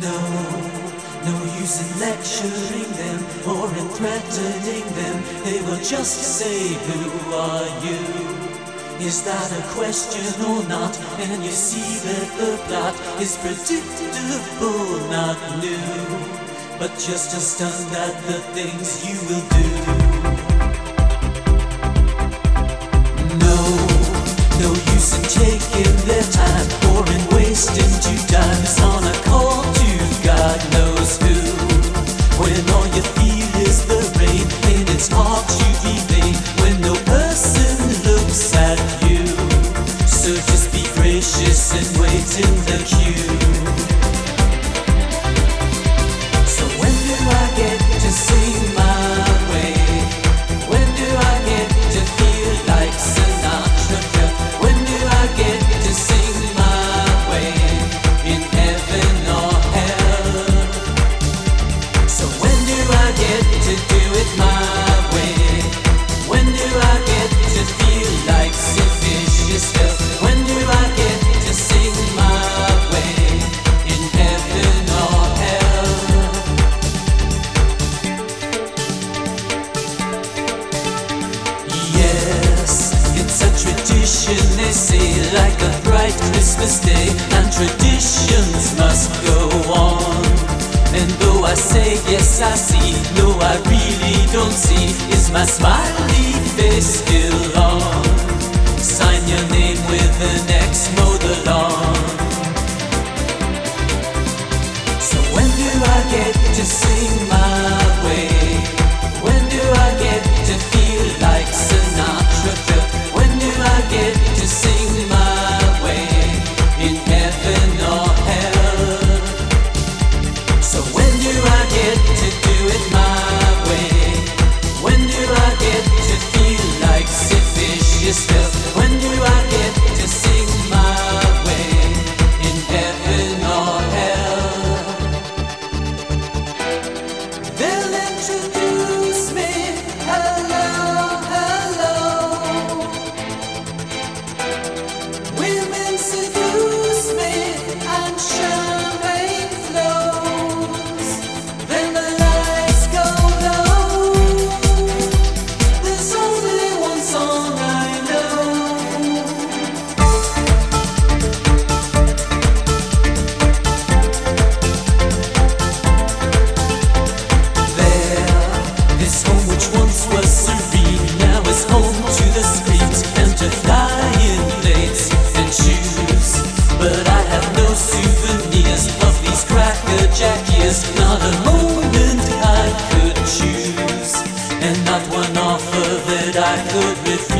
No, no use in lecturing them or in threatening them. They will just say, Who are you? Is that a question or not? And you see that the plot is predictable, not new. But just as stunned at the things you will do. and wait in the queue. ambition they say like a bright Christmas day and traditions must go on. And though I say yes I see no I really don't see is my smiley face still on? Sign your name with an X mow the lawn Should There's not a moment I could choose, and not one offer that I could refuse.